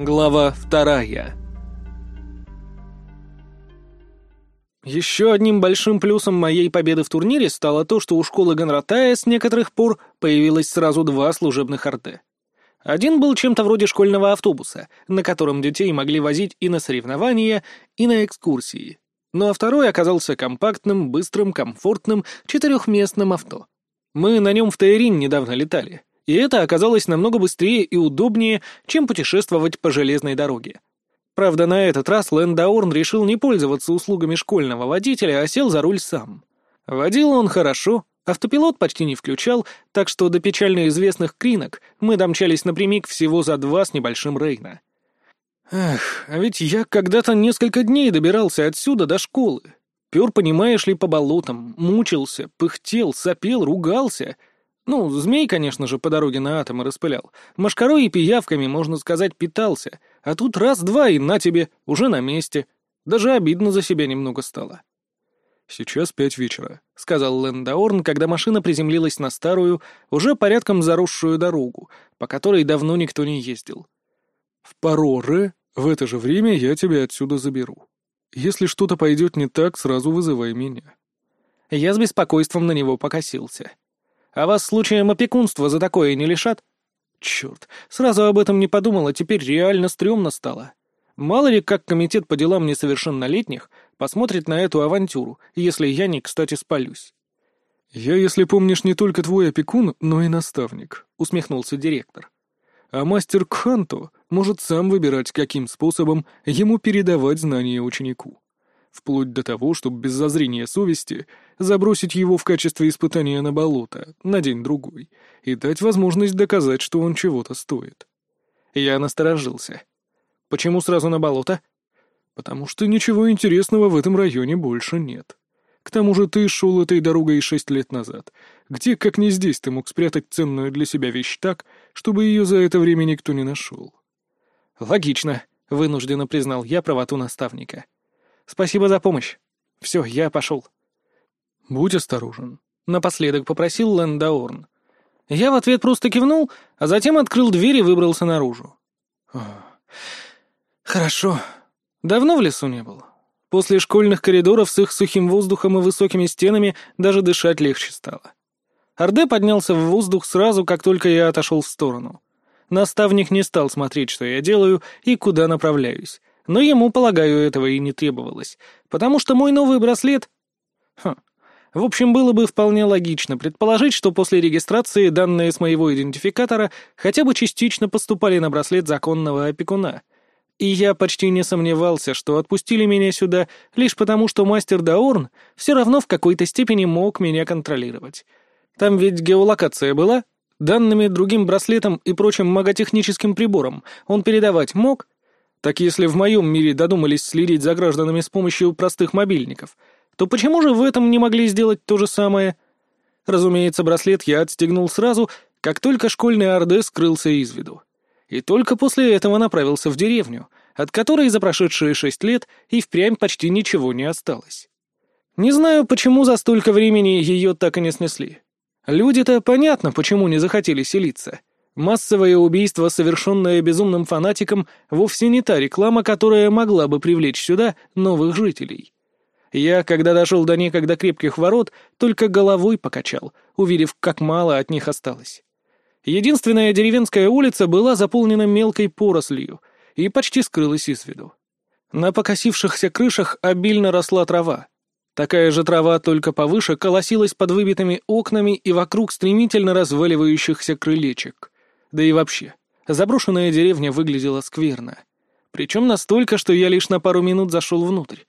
Глава вторая. Еще одним большим плюсом моей победы в турнире стало то, что у школы Гонратая с некоторых пор появилось сразу два служебных арте. Один был чем-то вроде школьного автобуса, на котором детей могли возить и на соревнования, и на экскурсии. Ну а второй оказался компактным, быстрым, комфортным, четырехместным авто. Мы на нем в Тайрин недавно летали и это оказалось намного быстрее и удобнее, чем путешествовать по железной дороге. Правда, на этот раз Лэндаурн решил не пользоваться услугами школьного водителя, а сел за руль сам. Водил он хорошо, автопилот почти не включал, так что до печально известных кринок мы домчались напрямик всего за два с небольшим Рейна. Эх, а ведь я когда-то несколько дней добирался отсюда до школы. Пёр, понимаешь ли, по болотам, мучился, пыхтел, сопел, ругался — ну, змей, конечно же, по дороге на атомы распылял. Машкарой и пиявками, можно сказать, питался. А тут раз-два и на тебе, уже на месте. Даже обидно за себя немного стало. «Сейчас пять вечера», — сказал Лэндаорн, когда машина приземлилась на старую, уже порядком заросшую дорогу, по которой давно никто не ездил. «В Пароре в это же время я тебя отсюда заберу. Если что-то пойдет не так, сразу вызывай меня». Я с беспокойством на него покосился. А вас случаем опекунства за такое не лишат? Черт, сразу об этом не подумал, а теперь реально стрёмно стало. Мало ли, как комитет по делам несовершеннолетних посмотрит на эту авантюру, если я не кстати спалюсь. «Я, если помнишь, не только твой опекун, но и наставник», — усмехнулся директор. «А мастер Кханто может сам выбирать, каким способом ему передавать знания ученику вплоть до того, чтобы без зазрения совести забросить его в качестве испытания на болото на день-другой и дать возможность доказать, что он чего-то стоит. Я насторожился. Почему сразу на болото? Потому что ничего интересного в этом районе больше нет. К тому же ты шел этой дорогой шесть лет назад. Где, как не здесь, ты мог спрятать ценную для себя вещь так, чтобы ее за это время никто не нашел? Логично, вынужденно признал я правоту наставника. Спасибо за помощь. Все, я пошел. Будь осторожен. Напоследок попросил Лэндаорн. Я в ответ просто кивнул, а затем открыл дверь и выбрался наружу. Хорошо. Давно в лесу не был. После школьных коридоров с их сухим воздухом и высокими стенами даже дышать легче стало. Орде поднялся в воздух сразу, как только я отошел в сторону. Наставник не стал смотреть, что я делаю и куда направляюсь, но ему, полагаю, этого и не требовалось, потому что мой новый браслет... Хм. В общем, было бы вполне логично предположить, что после регистрации данные с моего идентификатора хотя бы частично поступали на браслет законного опекуна. И я почти не сомневался, что отпустили меня сюда лишь потому, что мастер Даорн все равно в какой-то степени мог меня контролировать. Там ведь геолокация была, данными другим браслетом и прочим маготехническим прибором он передавать мог, так если в моем мире додумались следить за гражданами с помощью простых мобильников, то почему же в этом не могли сделать то же самое? Разумеется, браслет я отстегнул сразу, как только школьный Орде скрылся из виду. И только после этого направился в деревню, от которой за прошедшие шесть лет и впрямь почти ничего не осталось. Не знаю, почему за столько времени ее так и не снесли. Люди-то понятно, почему не захотели селиться. Массовое убийство, совершенное безумным фанатиком, вовсе не та реклама, которая могла бы привлечь сюда новых жителей. Я, когда дошел до некогда крепких ворот, только головой покачал, увидев, как мало от них осталось. Единственная деревенская улица была заполнена мелкой порослью и почти скрылась из виду. На покосившихся крышах обильно росла трава. Такая же трава, только повыше, колосилась под выбитыми окнами и вокруг стремительно разваливающихся крылечек. Да и вообще, заброшенная деревня выглядела скверно. Причем настолько, что я лишь на пару минут зашел внутрь.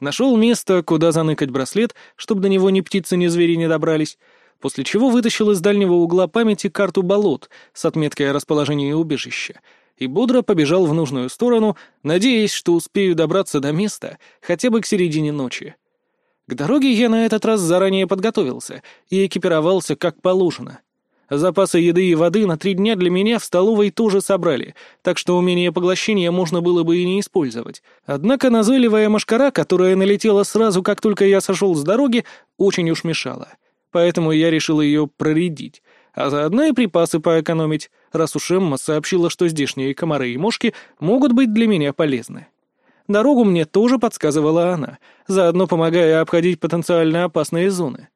Нашел место, куда заныкать браслет, чтобы до него ни птицы, ни звери не добрались, после чего вытащил из дальнего угла памяти карту болот с отметкой о расположении убежища и бодро побежал в нужную сторону, надеясь, что успею добраться до места хотя бы к середине ночи. К дороге я на этот раз заранее подготовился и экипировался как положено. Запасы еды и воды на три дня для меня в столовой тоже собрали, так что умение поглощения можно было бы и не использовать. Однако назойливая машкара, которая налетела сразу, как только я сошел с дороги, очень уж мешала. Поэтому я решил ее проредить, а заодно и припасы поэкономить, раз уж Эмма сообщила, что здешние комары и мошки могут быть для меня полезны. Дорогу мне тоже подсказывала она, заодно помогая обходить потенциально опасные зоны.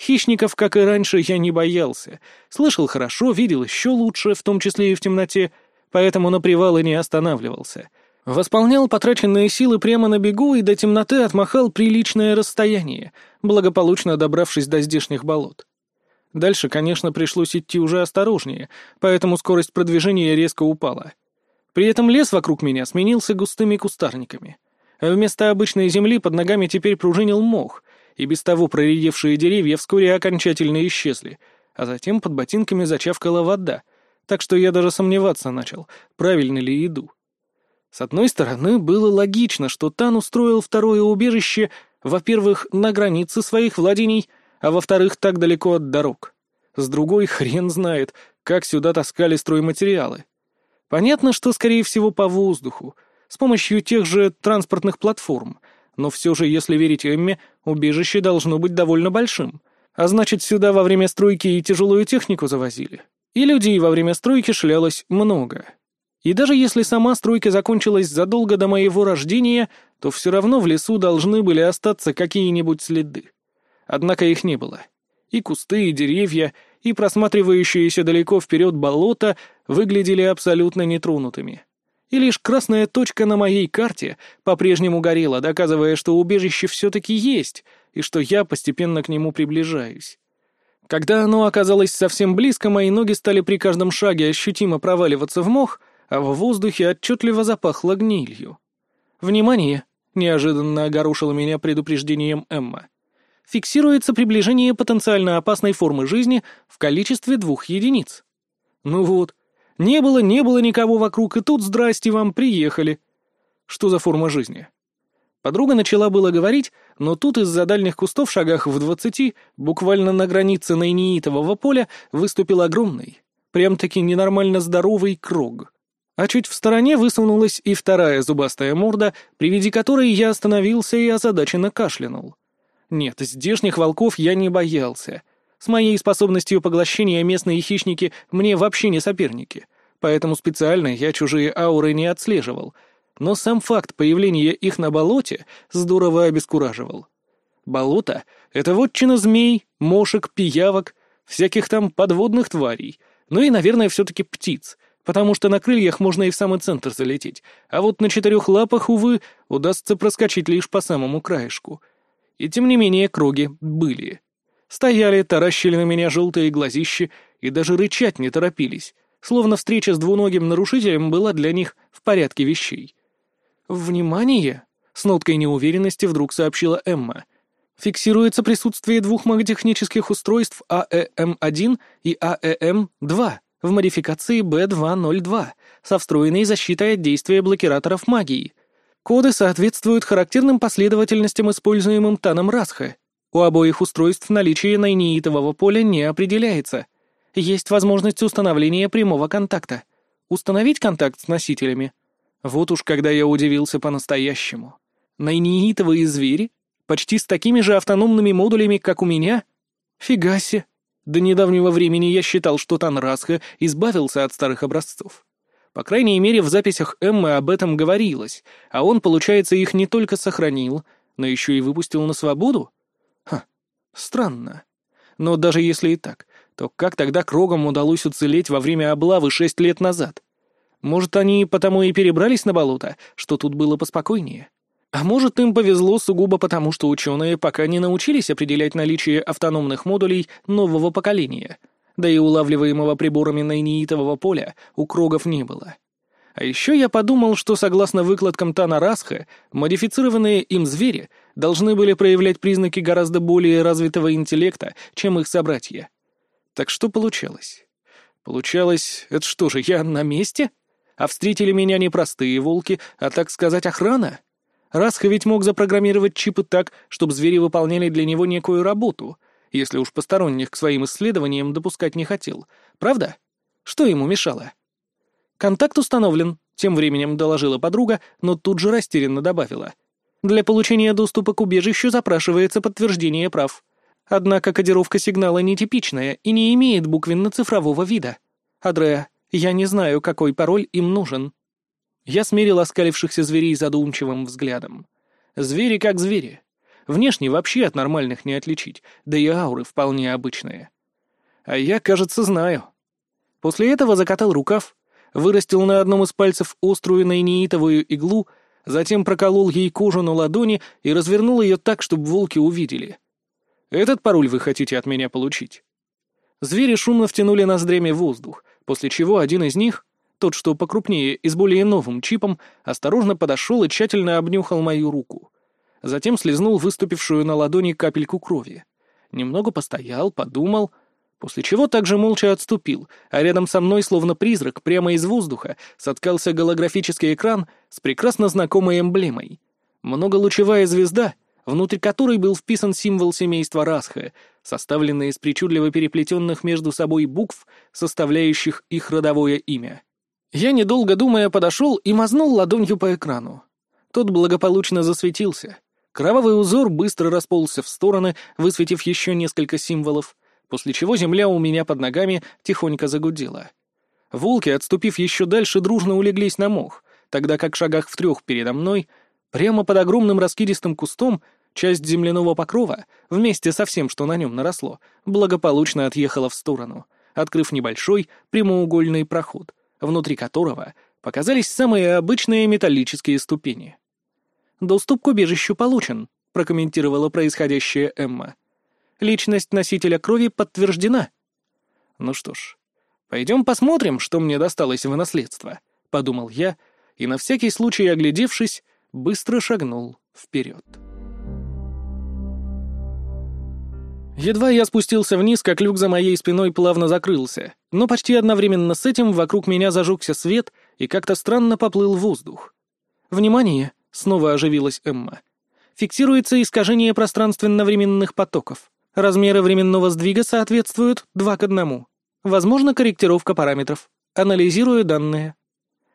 Хищников, как и раньше, я не боялся. Слышал хорошо, видел еще лучше, в том числе и в темноте, поэтому на привалы не останавливался. Восполнял потраченные силы прямо на бегу и до темноты отмахал приличное расстояние, благополучно добравшись до здешних болот. Дальше, конечно, пришлось идти уже осторожнее, поэтому скорость продвижения резко упала. При этом лес вокруг меня сменился густыми кустарниками. вместо обычной земли под ногами теперь пружинил мох, и без того проредевшие деревья вскоре окончательно исчезли, а затем под ботинками зачавкала вода, так что я даже сомневаться начал, правильно ли иду. С одной стороны, было логично, что Тан устроил второе убежище, во-первых, на границе своих владений, а во-вторых, так далеко от дорог. С другой, хрен знает, как сюда таскали стройматериалы. Понятно, что, скорее всего, по воздуху, с помощью тех же транспортных платформ, но все же, если верить Эмме, убежище должно быть довольно большим. А значит, сюда во время стройки и тяжелую технику завозили. И людей во время стройки шлялось много. И даже если сама стройка закончилась задолго до моего рождения, то все равно в лесу должны были остаться какие-нибудь следы. Однако их не было. И кусты, и деревья, и просматривающиеся далеко вперед болота выглядели абсолютно нетронутыми. И лишь красная точка на моей карте по-прежнему горела, доказывая, что убежище все-таки есть, и что я постепенно к нему приближаюсь. Когда оно оказалось совсем близко, мои ноги стали при каждом шаге ощутимо проваливаться в мох, а в воздухе отчетливо запахло гнилью. «Внимание!» — неожиданно огорошила меня предупреждением Эмма фиксируется приближение потенциально опасной формы жизни в количестве двух единиц. Ну вот, не было, не было никого вокруг, и тут, здрасте вам, приехали. Что за форма жизни? Подруга начала было говорить, но тут из-за дальних кустов шагах в двадцати, буквально на границе найнеитового поля, выступил огромный, прям-таки ненормально здоровый крог. А чуть в стороне высунулась и вторая зубастая морда, при виде которой я остановился и озадаченно кашлянул. Нет, здешних волков я не боялся. С моей способностью поглощения местные хищники мне вообще не соперники, поэтому специально я чужие ауры не отслеживал. Но сам факт появления их на болоте здорово обескураживал. Болото — это вотчина змей, мошек, пиявок, всяких там подводных тварей, ну и, наверное, все-таки птиц, потому что на крыльях можно и в самый центр залететь, а вот на четырех лапах, увы, удастся проскочить лишь по самому краешку — и тем не менее круги были. Стояли, таращили на меня желтые глазищи и даже рычать не торопились, словно встреча с двуногим нарушителем была для них в порядке вещей. «Внимание!» — с ноткой неуверенности вдруг сообщила Эмма. «Фиксируется присутствие двух маготехнических устройств АЭМ-1 и АЭМ-2 в модификации Б202 со встроенной защитой от действия блокираторов магии. Коды соответствуют характерным последовательностям, используемым Таном Расха. У обоих устройств наличие найнеитового поля не определяется. Есть возможность установления прямого контакта. Установить контакт с носителями. Вот уж когда я удивился по-настоящему. Найнеитовые звери? Почти с такими же автономными модулями, как у меня? Фига себе. До недавнего времени я считал, что Тан Расха избавился от старых образцов. По крайней мере, в записях Эммы об этом говорилось, а он, получается, их не только сохранил, но еще и выпустил на свободу? Странно. Но даже если и так, то как тогда Крогам удалось уцелеть во время облавы шесть лет назад? Может, они потому и перебрались на болото, что тут было поспокойнее? А может, им повезло сугубо потому, что ученые пока не научились определять наличие автономных модулей нового поколения — да и улавливаемого приборами найнеитового поля у крогов не было. А еще я подумал, что согласно выкладкам Тана Расха, модифицированные им звери должны были проявлять признаки гораздо более развитого интеллекта, чем их собратья. Так что получалось? Получалось, это что же, я на месте? А встретили меня не простые волки, а, так сказать, охрана? Расха ведь мог запрограммировать чипы так, чтобы звери выполняли для него некую работу — если уж посторонних к своим исследованиям допускать не хотел. Правда? Что ему мешало? «Контакт установлен», — тем временем доложила подруга, но тут же растерянно добавила. «Для получения доступа к убежищу запрашивается подтверждение прав. Однако кодировка сигнала нетипичная и не имеет буквенно-цифрового вида. Адреа, я не знаю, какой пароль им нужен. Я смерил оскалившихся зверей задумчивым взглядом. Звери как звери. Внешне вообще от нормальных не отличить, да и ауры вполне обычные. А я, кажется, знаю. После этого закатал рукав, вырастил на одном из пальцев острую найнеитовую иглу, затем проколол ей кожу на ладони и развернул ее так, чтобы волки увидели. Этот пароль вы хотите от меня получить?» Звери шумно втянули ноздрями воздух, после чего один из них, тот, что покрупнее и с более новым чипом, осторожно подошел и тщательно обнюхал мою руку. Затем слезнул выступившую на ладони капельку крови. Немного постоял, подумал, после чего также молча отступил, а рядом со мной, словно призрак, прямо из воздуха, соткался голографический экран с прекрасно знакомой эмблемой. Многолучевая звезда — внутрь которой был вписан символ семейства Расха, составленный из причудливо переплетенных между собой букв, составляющих их родовое имя. Я, недолго думая, подошел и мазнул ладонью по экрану. Тот благополучно засветился. Кровавый узор быстро расползся в стороны, высветив еще несколько символов, после чего земля у меня под ногами тихонько загудела. Волки, отступив еще дальше, дружно улеглись на мох, тогда как в шагах в трех передо мной, прямо под огромным раскидистым кустом, Часть земляного покрова, вместе со всем, что на нем наросло, благополучно отъехала в сторону, открыв небольшой прямоугольный проход, внутри которого показались самые обычные металлические ступени. «Доступ к убежищу получен», — прокомментировала происходящее Эмма. «Личность носителя крови подтверждена». «Ну что ж, пойдем посмотрим, что мне досталось в наследство», — подумал я, и на всякий случай, оглядевшись, быстро шагнул вперед. Едва я спустился вниз, как люк за моей спиной плавно закрылся, но почти одновременно с этим вокруг меня зажегся свет и как-то странно поплыл воздух. «Внимание!» — снова оживилась Эмма. «Фиксируется искажение пространственно-временных потоков. Размеры временного сдвига соответствуют два к одному. Возможно, корректировка параметров. Анализирую данные».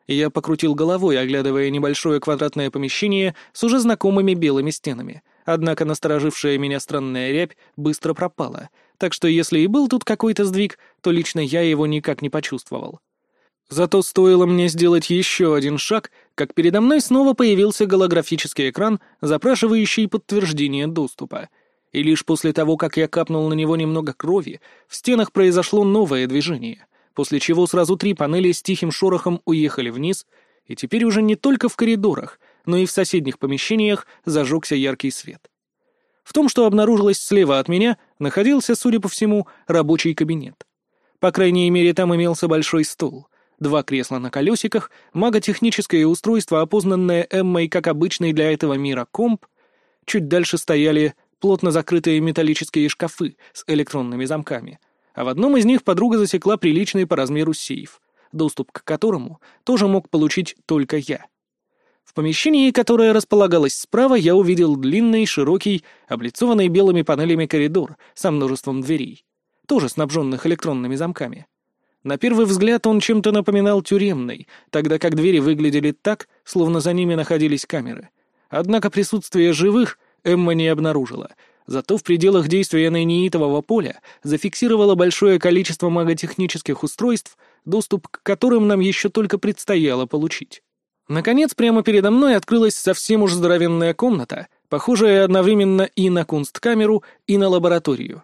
Я покрутил головой, оглядывая небольшое квадратное помещение с уже знакомыми белыми стенами — Однако насторожившая меня странная рябь быстро пропала, так что если и был тут какой-то сдвиг, то лично я его никак не почувствовал. Зато стоило мне сделать еще один шаг, как передо мной снова появился голографический экран, запрашивающий подтверждение доступа. И лишь после того, как я капнул на него немного крови, в стенах произошло новое движение, после чего сразу три панели с тихим шорохом уехали вниз, и теперь уже не только в коридорах — но и в соседних помещениях зажегся яркий свет. В том, что обнаружилось слева от меня, находился, судя по всему, рабочий кабинет. По крайней мере, там имелся большой стол, два кресла на колесиках, маготехническое устройство, опознанное Эммой как обычный для этого мира комп. Чуть дальше стояли плотно закрытые металлические шкафы с электронными замками, а в одном из них подруга засекла приличный по размеру сейф, доступ к которому тоже мог получить только я. В помещении, которое располагалось справа, я увидел длинный, широкий, облицованный белыми панелями коридор со множеством дверей, тоже снабженных электронными замками. На первый взгляд он чем-то напоминал тюремный, тогда как двери выглядели так, словно за ними находились камеры. Однако присутствие живых Эмма не обнаружила, зато в пределах действия нейнитового поля зафиксировала большое количество маготехнических устройств, доступ к которым нам еще только предстояло получить. Наконец, прямо передо мной открылась совсем уж здоровенная комната, похожая одновременно и на кунсткамеру, и на лабораторию.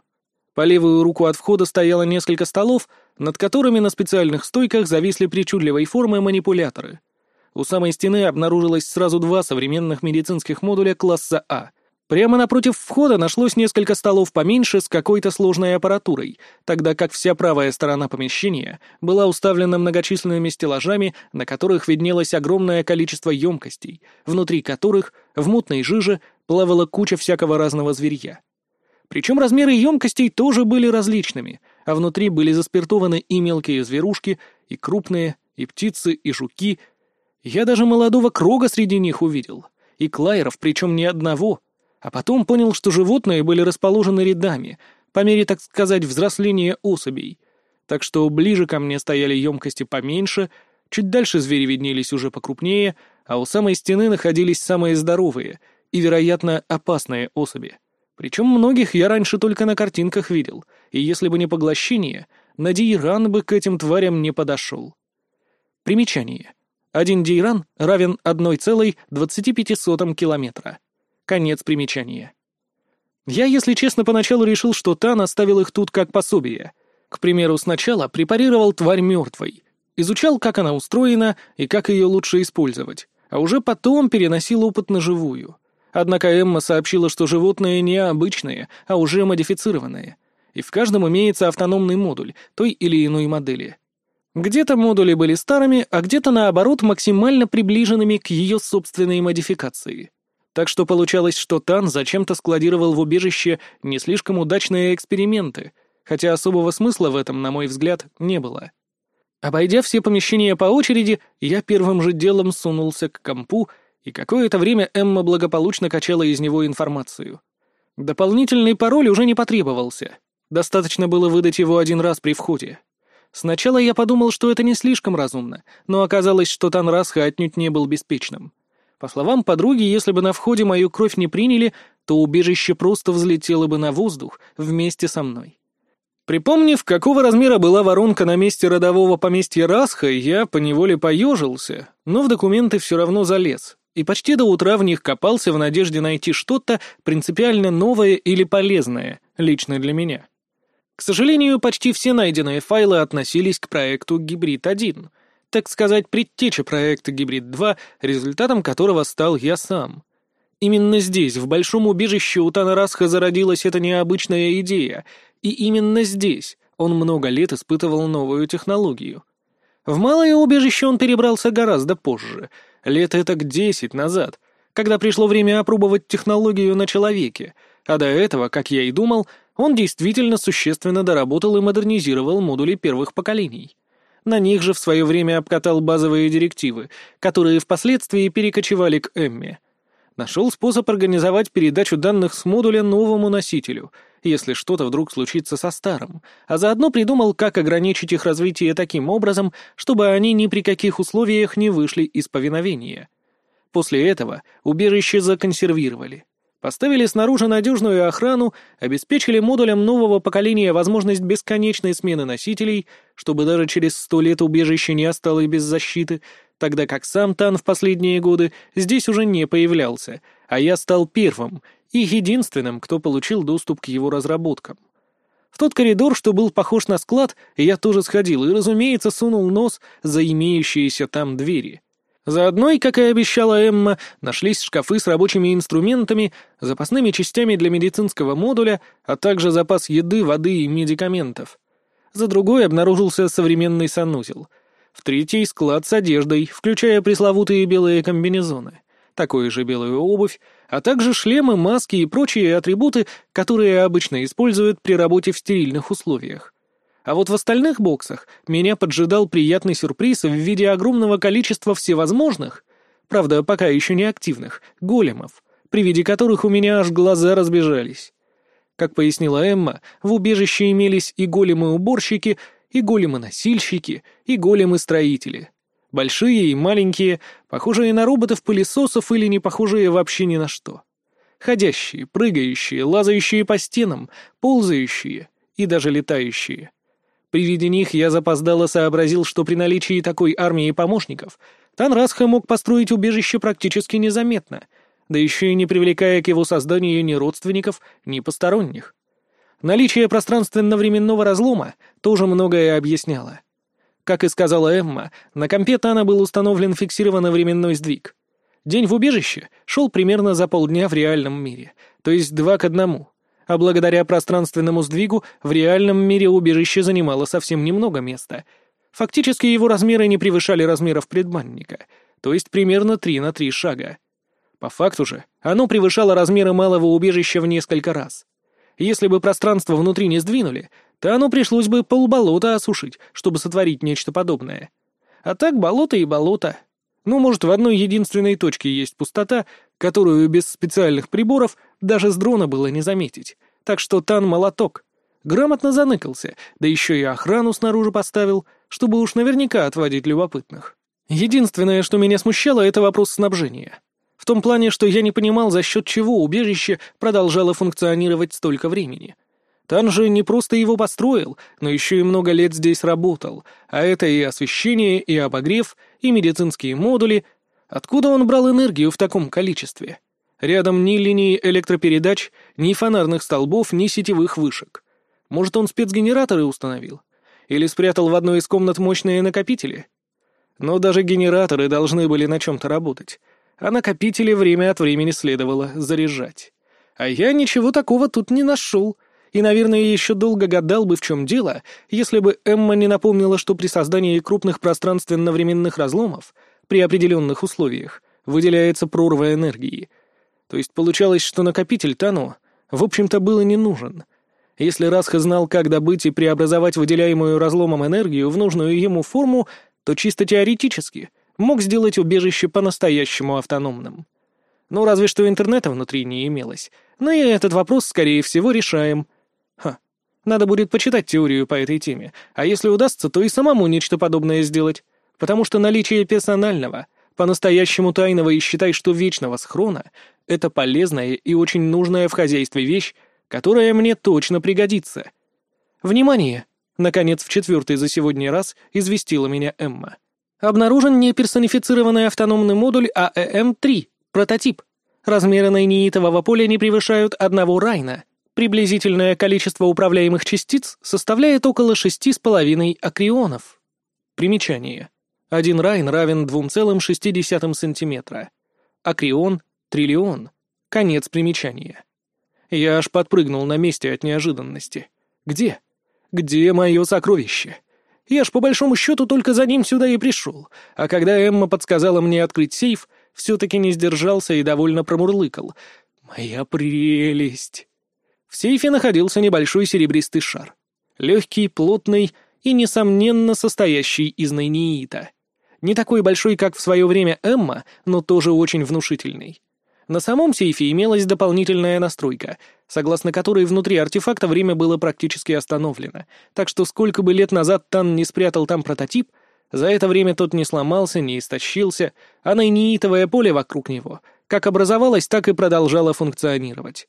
По левую руку от входа стояло несколько столов, над которыми на специальных стойках зависли причудливой формы манипуляторы. У самой стены обнаружилось сразу два современных медицинских модуля класса А — Прямо напротив входа нашлось несколько столов поменьше с какой-то сложной аппаратурой, тогда как вся правая сторона помещения была уставлена многочисленными стеллажами, на которых виднелось огромное количество емкостей, внутри которых в мутной жиже плавала куча всякого разного зверья. Причем размеры емкостей тоже были различными, а внутри были заспиртованы и мелкие зверушки, и крупные, и птицы, и жуки. Я даже молодого крога среди них увидел, и клайеров, причем не одного — а потом понял, что животные были расположены рядами, по мере, так сказать, взросления особей. Так что ближе ко мне стояли емкости поменьше, чуть дальше звери виднелись уже покрупнее, а у самой стены находились самые здоровые и, вероятно, опасные особи. Причем многих я раньше только на картинках видел, и если бы не поглощение, на Дейран бы к этим тварям не подошел. Примечание. Один Дейран равен 1,25 километра. Конец примечания. Я, если честно, поначалу решил, что Тан оставил их тут как пособие. К примеру, сначала препарировал тварь мертвой, изучал, как она устроена и как ее лучше использовать, а уже потом переносил опыт на живую. Однако Эмма сообщила, что животные не обычные, а уже модифицированные, и в каждом имеется автономный модуль той или иной модели. Где-то модули были старыми, а где-то, наоборот, максимально приближенными к ее собственной модификации. Так что получалось, что Тан зачем-то складировал в убежище не слишком удачные эксперименты, хотя особого смысла в этом, на мой взгляд, не было. Обойдя все помещения по очереди, я первым же делом сунулся к компу, и какое-то время Эмма благополучно качала из него информацию. Дополнительный пароль уже не потребовался. Достаточно было выдать его один раз при входе. Сначала я подумал, что это не слишком разумно, но оказалось, что Танрасха отнюдь не был беспечным. По словам подруги, если бы на входе мою кровь не приняли, то убежище просто взлетело бы на воздух вместе со мной. Припомнив, какого размера была воронка на месте родового поместья Расха, я поневоле поежился, но в документы все равно залез, и почти до утра в них копался в надежде найти что-то принципиально новое или полезное, лично для меня. К сожалению, почти все найденные файлы относились к проекту «Гибрид-1», так сказать, предтеча проекта «Гибрид-2», результатом которого стал я сам. Именно здесь, в большом убежище у Танарасха зародилась эта необычная идея, и именно здесь он много лет испытывал новую технологию. В малое убежище он перебрался гораздо позже, лет это к десять назад, когда пришло время опробовать технологию на человеке, а до этого, как я и думал, он действительно существенно доработал и модернизировал модули первых поколений. На них же в свое время обкатал базовые директивы, которые впоследствии перекочевали к Эмме. Нашел способ организовать передачу данных с модуля новому носителю, если что-то вдруг случится со старым, а заодно придумал, как ограничить их развитие таким образом, чтобы они ни при каких условиях не вышли из повиновения. После этого убежище законсервировали. Поставили снаружи надежную охрану, обеспечили модулям нового поколения возможность бесконечной смены носителей, чтобы даже через сто лет убежище не осталось без защиты, тогда как сам Тан в последние годы здесь уже не появлялся, а я стал первым и единственным, кто получил доступ к его разработкам. В тот коридор, что был похож на склад, я тоже сходил и, разумеется, сунул нос за имеющиеся там двери — Заодно, и, как и обещала Эмма, нашлись шкафы с рабочими инструментами, запасными частями для медицинского модуля, а также запас еды, воды и медикаментов. За другой обнаружился современный санузел. В третий — склад с одеждой, включая пресловутые белые комбинезоны, такую же белую обувь, а также шлемы, маски и прочие атрибуты, которые обычно используют при работе в стерильных условиях. А вот в остальных боксах меня поджидал приятный сюрприз в виде огромного количества всевозможных, правда, пока еще не активных, големов, при виде которых у меня аж глаза разбежались. Как пояснила Эмма, в убежище имелись и големы-уборщики, и големы-носильщики, и големы-строители. Большие и маленькие, похожие на роботов-пылесосов или не похожие вообще ни на что. Ходящие, прыгающие, лазающие по стенам, ползающие и даже летающие. При виде них я запоздало сообразил, что при наличии такой армии помощников Танрасха мог построить убежище практически незаметно, да еще и не привлекая к его созданию ни родственников, ни посторонних. Наличие пространственно-временного разлома тоже многое объясняло. Как и сказала Эмма, на компе Тана был установлен фиксированный временной сдвиг. День в убежище шел примерно за полдня в реальном мире, то есть два к одному — а благодаря пространственному сдвигу в реальном мире убежище занимало совсем немного места. Фактически его размеры не превышали размеров предбанника, то есть примерно 3 на 3 шага. По факту же, оно превышало размеры малого убежища в несколько раз. Если бы пространство внутри не сдвинули, то оно пришлось бы полболота осушить, чтобы сотворить нечто подобное. А так болото и болото. Ну, может, в одной единственной точке есть пустота, которую без специальных приборов даже с дрона было не заметить. Так что Тан молоток. Грамотно заныкался, да еще и охрану снаружи поставил, чтобы уж наверняка отводить любопытных. Единственное, что меня смущало, это вопрос снабжения. В том плане, что я не понимал, за счет чего убежище продолжало функционировать столько времени. Тан же не просто его построил, но еще и много лет здесь работал, а это и освещение, и обогрев, и медицинские модули. Откуда он брал энергию в таком количестве? Рядом ни линии электропередач, ни фонарных столбов, ни сетевых вышек. Может, он спецгенераторы установил? Или спрятал в одной из комнат мощные накопители? Но даже генераторы должны были на чем-то работать, а накопители время от времени следовало заряжать. А я ничего такого тут не нашел, и, наверное, еще долго гадал бы, в чем дело, если бы Эмма не напомнила, что при создании крупных пространственно-временных разломов, при определенных условиях, выделяется прорва энергии — то есть получалось, что накопитель Тану, в общем-то, был и не нужен. Если Расха знал, как добыть и преобразовать выделяемую разломом энергию в нужную ему форму, то чисто теоретически мог сделать убежище по-настоящему автономным. Ну, разве что интернета внутри не имелось. Но и этот вопрос, скорее всего, решаем. Ха, надо будет почитать теорию по этой теме, а если удастся, то и самому нечто подобное сделать. Потому что наличие персонального — по-настоящему тайного и считай, что вечного схрона — это полезная и очень нужная в хозяйстве вещь, которая мне точно пригодится. Внимание! Наконец, в четвертый за сегодня раз известила меня Эмма. Обнаружен неперсонифицированный автономный модуль АЭМ-3, прототип. Размеры нейнитового поля не превышают одного райна. Приблизительное количество управляемых частиц составляет около шести с половиной акрионов. Примечание. Один райн равен 2,6 сантиметра. Акрион — триллион. Конец примечания. Я аж подпрыгнул на месте от неожиданности. Где? Где мое сокровище? Я ж по большому счету только за ним сюда и пришел, а когда Эмма подсказала мне открыть сейф, все-таки не сдержался и довольно промурлыкал. «Моя прелесть!» В сейфе находился небольшой серебристый шар. Легкий, плотный и, несомненно, состоящий из нейниита. Не такой большой, как в свое время Эмма, но тоже очень внушительный. На самом сейфе имелась дополнительная настройка, согласно которой внутри артефакта время было практически остановлено, так что сколько бы лет назад Тан не спрятал там прототип, за это время тот не сломался, не истощился, а нейнитовое поле вокруг него как образовалось, так и продолжало функционировать.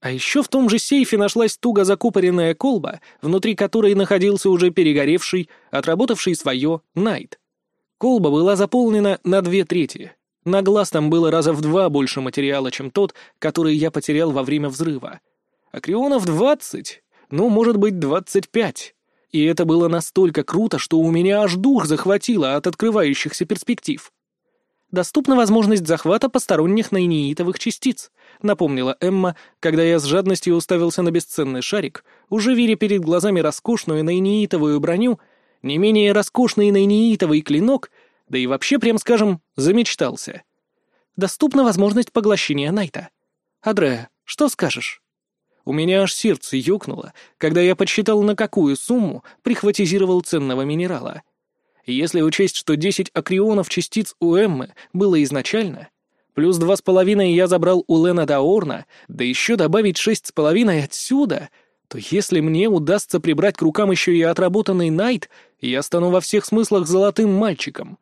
А еще в том же сейфе нашлась туго закупоренная колба, внутри которой находился уже перегоревший, отработавший свое Найт. Колба была заполнена на две трети. На глаз там было раза в два больше материала, чем тот, который я потерял во время взрыва. Акрионов двадцать, ну, может быть, двадцать пять. И это было настолько круто, что у меня аж дух захватило от открывающихся перспектив. «Доступна возможность захвата посторонних нейниитовых частиц», — напомнила Эмма, когда я с жадностью уставился на бесценный шарик, уже видя перед глазами роскошную нейниитовую броню не менее роскошный нейнеитовый клинок, да и вообще, прям скажем, замечтался. Доступна возможность поглощения Найта. Адреа, что скажешь? У меня аж сердце ёкнуло, когда я подсчитал, на какую сумму прихватизировал ценного минерала. Если учесть, что 10 акрионов частиц у Эммы было изначально, плюс два с половиной я забрал у Лена Даорна, да еще добавить шесть с половиной отсюда — то если мне удастся прибрать к рукам еще и отработанный Найт, я стану во всех смыслах золотым мальчиком.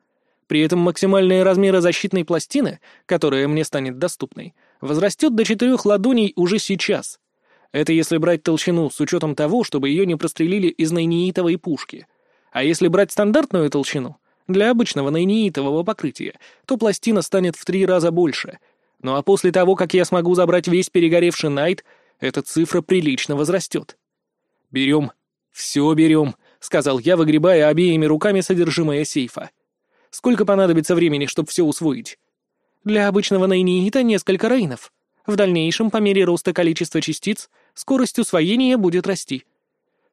При этом максимальные размеры защитной пластины, которая мне станет доступной, возрастет до четырех ладоней уже сейчас. Это если брать толщину с учетом того, чтобы ее не прострелили из найниитовой пушки. А если брать стандартную толщину, для обычного найниитового покрытия, то пластина станет в три раза больше. Ну а после того, как я смогу забрать весь перегоревший Найт, эта цифра прилично возрастет. «Берем. Все берем», — сказал я, выгребая обеими руками содержимое сейфа. «Сколько понадобится времени, чтобы все усвоить?» «Для обычного найниита несколько рейнов. В дальнейшем, по мере роста количества частиц, скорость усвоения будет расти».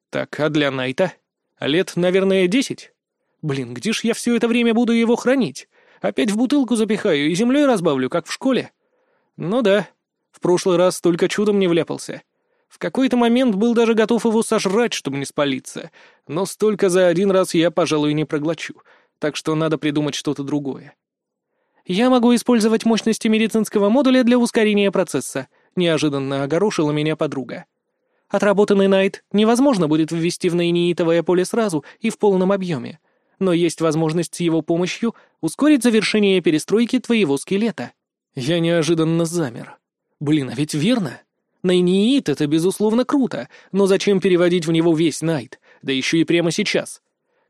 «Так, а для Найта? Лет, наверное, десять? Блин, где ж я все это время буду его хранить? Опять в бутылку запихаю и землей разбавлю, как в школе?» «Ну да, в прошлый раз только чудом не вляпался. В какой-то момент был даже готов его сожрать, чтобы не спалиться. Но столько за один раз я, пожалуй, не проглочу. Так что надо придумать что-то другое. «Я могу использовать мощности медицинского модуля для ускорения процесса», — неожиданно огорошила меня подруга. «Отработанный Найт невозможно будет ввести в нейнитовое поле сразу и в полном объеме, но есть возможность с его помощью ускорить завершение перестройки твоего скелета». Я неожиданно замер. Блин, а ведь верно? Найниит — это, безусловно, круто, но зачем переводить в него весь Найт, да еще и прямо сейчас?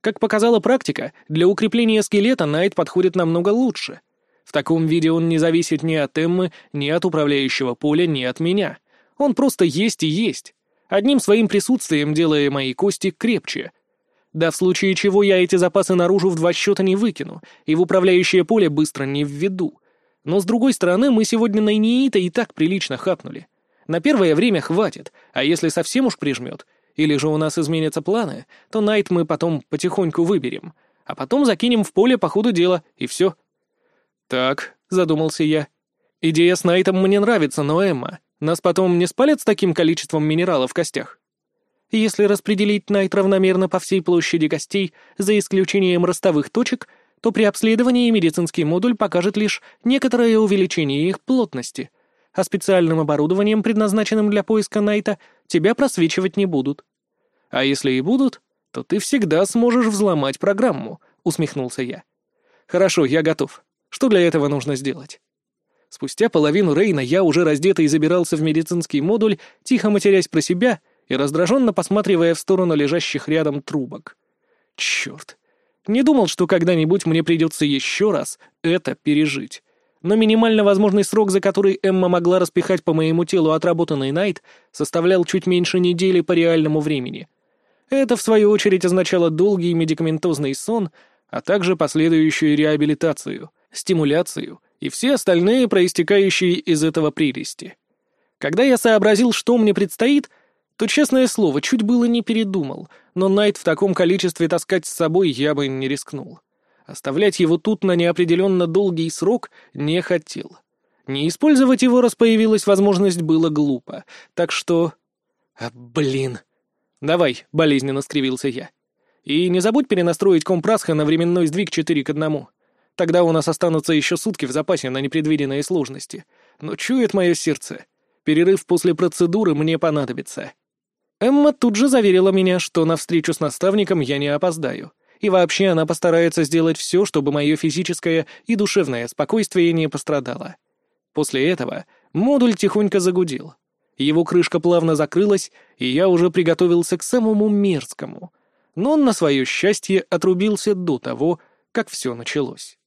Как показала практика, для укрепления скелета Найт подходит намного лучше. В таком виде он не зависит ни от Эммы, ни от управляющего поля, ни от меня. Он просто есть и есть. Одним своим присутствием делая мои кости крепче. Да в случае чего я эти запасы наружу в два счета не выкину и в управляющее поле быстро не введу. Но с другой стороны, мы сегодня на Иниита и так прилично хапнули. На первое время хватит, а если совсем уж прижмет, или же у нас изменятся планы, то Найт мы потом потихоньку выберем, а потом закинем в поле по ходу дела, и все. «Так», — задумался я. «Идея с Найтом мне нравится, но, Эмма, нас потом не спалят с таким количеством минералов в костях?» «Если распределить Найт равномерно по всей площади костей, за исключением ростовых точек, то при обследовании медицинский модуль покажет лишь некоторое увеличение их плотности, а специальным оборудованием, предназначенным для поиска Найта, тебя просвечивать не будут». «А если и будут, то ты всегда сможешь взломать программу», — усмехнулся я. «Хорошо, я готов. Что для этого нужно сделать? Спустя половину Рейна я уже раздетый забирался в медицинский модуль, тихо матерясь про себя и раздраженно посматривая в сторону лежащих рядом трубок. Черт. Не думал, что когда-нибудь мне придется еще раз это пережить. Но минимально возможный срок, за который Эмма могла распихать по моему телу отработанный Найт, составлял чуть меньше недели по реальному времени. Это, в свою очередь, означало долгий медикаментозный сон, а также последующую реабилитацию — стимуляцию и все остальные проистекающие из этого прелести. Когда я сообразил, что мне предстоит, то, честное слово, чуть было не передумал, но Найт в таком количестве таскать с собой я бы не рискнул. Оставлять его тут на неопределенно долгий срок не хотел. Не использовать его, раз появилась возможность, было глупо. Так что... А, блин. Давай, болезненно скривился я. И не забудь перенастроить компрасха на временной сдвиг 4 к 1. Тогда у нас останутся еще сутки в запасе на непредвиденные сложности. Но чует мое сердце. Перерыв после процедуры мне понадобится. Эмма тут же заверила меня, что на встречу с наставником я не опоздаю. И вообще она постарается сделать все, чтобы мое физическое и душевное спокойствие не пострадало. После этого модуль тихонько загудел. Его крышка плавно закрылась, и я уже приготовился к самому мерзкому. Но он на свое счастье отрубился до того, как все началось.